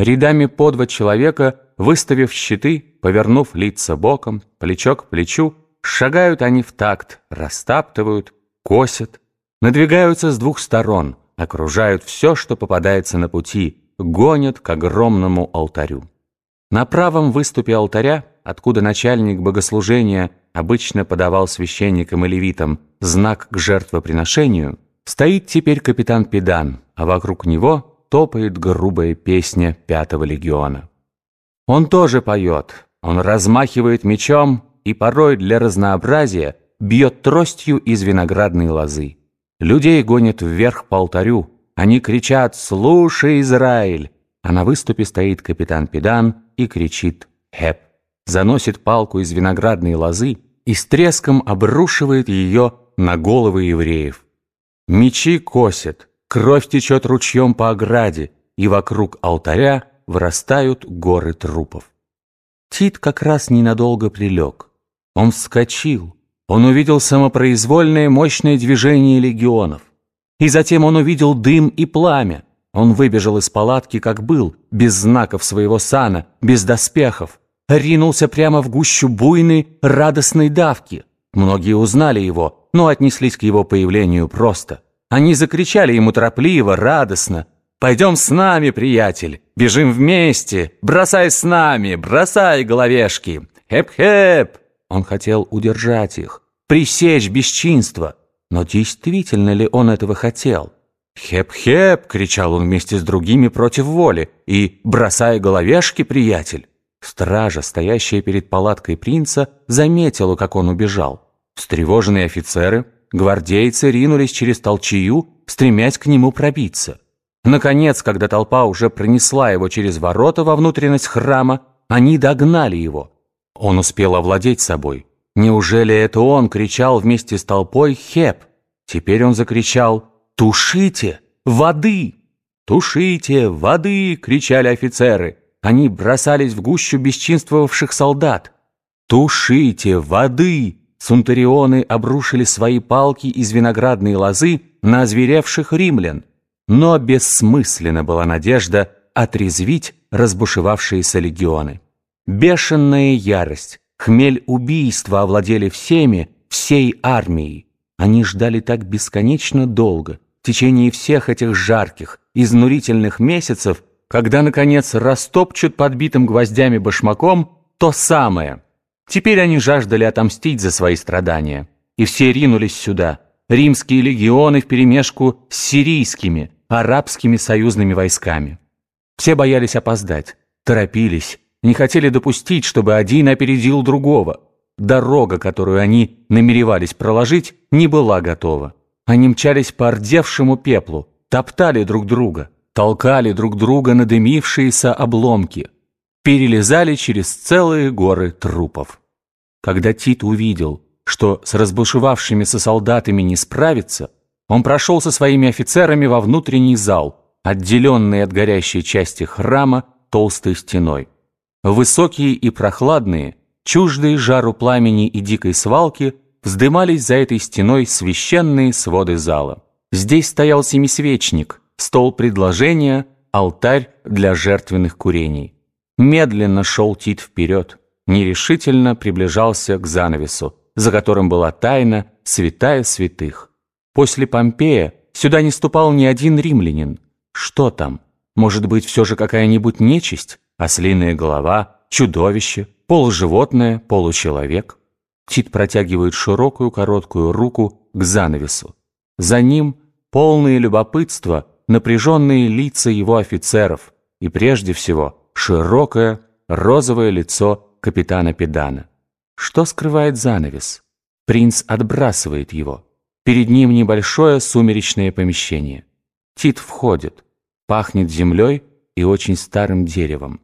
Рядами по два человека, выставив щиты, повернув лица боком, плечо к плечу, шагают они в такт, растаптывают, косят, надвигаются с двух сторон, окружают все, что попадается на пути, гонят к огромному алтарю. На правом выступе алтаря, откуда начальник богослужения обычно подавал священникам и левитам знак к жертвоприношению, стоит теперь капитан Педан, а вокруг него топает грубая песня Пятого легиона. Он тоже поет, он размахивает мечом и порой для разнообразия бьет тростью из виноградной лозы. Людей гонят вверх по алтарю, они кричат «Слушай, Израиль!» А на выступе стоит капитан Педан и кричит «Хеп!» Заносит палку из виноградной лозы и с треском обрушивает ее на головы евреев. Мечи косят, кровь течет ручьем по ограде, и вокруг алтаря вырастают горы трупов. Тит как раз ненадолго прилег. Он вскочил, он увидел самопроизвольное мощное движение легионов. И затем он увидел дым и пламя. Он выбежал из палатки, как был, без знаков своего сана, без доспехов. Ринулся прямо в гущу буйной, радостной давки. Многие узнали его, но отнеслись к его появлению просто. Они закричали ему торопливо, радостно. «Пойдем с нами, приятель! Бежим вместе! Бросай с нами! Бросай головешки! Хеп-хеп!» Он хотел удержать их, пресечь бесчинство. Но действительно ли он этого хотел? «Хеп-хеп!» — кричал он вместе с другими против воли. И «бросай головешки, приятель!» Стража, стоящая перед палаткой принца, заметила, как он убежал. Встревоженные офицеры, гвардейцы ринулись через толчью, стремясь к нему пробиться. Наконец, когда толпа уже пронесла его через ворота во внутренность храма, они догнали его. Он успел овладеть собой. Неужели это он кричал вместе с толпой «Хеп»? Теперь он закричал «Тушите! Воды!» «Тушите! Воды!» — кричали офицеры. Они бросались в гущу бесчинствовавших солдат. «Тушите! Воды!» Сунтарионы обрушили свои палки из виноградной лозы на озверевших римлян. Но бессмысленна была надежда отрезвить разбушевавшиеся легионы. Бешеная ярость, хмель убийства овладели всеми, всей армией. Они ждали так бесконечно долго, в течение всех этих жарких, изнурительных месяцев, когда, наконец, растопчут подбитым гвоздями башмаком то самое. Теперь они жаждали отомстить за свои страдания. И все ринулись сюда. Римские легионы вперемешку с сирийскими, арабскими союзными войсками. Все боялись опоздать, торопились, не хотели допустить, чтобы один опередил другого. Дорога, которую они намеревались проложить, не была готова. Они мчались по ордевшему пеплу, топтали друг друга, толкали друг друга на дымившиеся обломки, перелезали через целые горы трупов. Когда Тит увидел, что с разбушевавшимися солдатами не справится, он прошел со своими офицерами во внутренний зал, отделенный от горящей части храма толстой стеной. Высокие и прохладные, чуждые жару пламени и дикой свалки, вздымались за этой стеной священные своды зала. Здесь стоял семисвечник, стол предложения, алтарь для жертвенных курений. Медленно шел Тит вперед, нерешительно приближался к занавесу, за которым была тайна святая святых. После Помпея сюда не ступал ни один римлянин. Что там? Может быть, все же какая-нибудь нечисть? Ослиная голова, чудовище, полуживотное, получеловек. Тит протягивает широкую короткую руку к занавесу. За ним полные любопытства, напряженные лица его офицеров и прежде всего широкое розовое лицо капитана Педана. Что скрывает занавес? Принц отбрасывает его. Перед ним небольшое сумеречное помещение. Тит входит. Пахнет землей и очень старым деревом.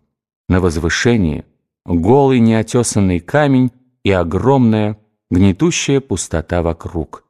На возвышении голый неотесанный камень и огромная гнетущая пустота вокруг.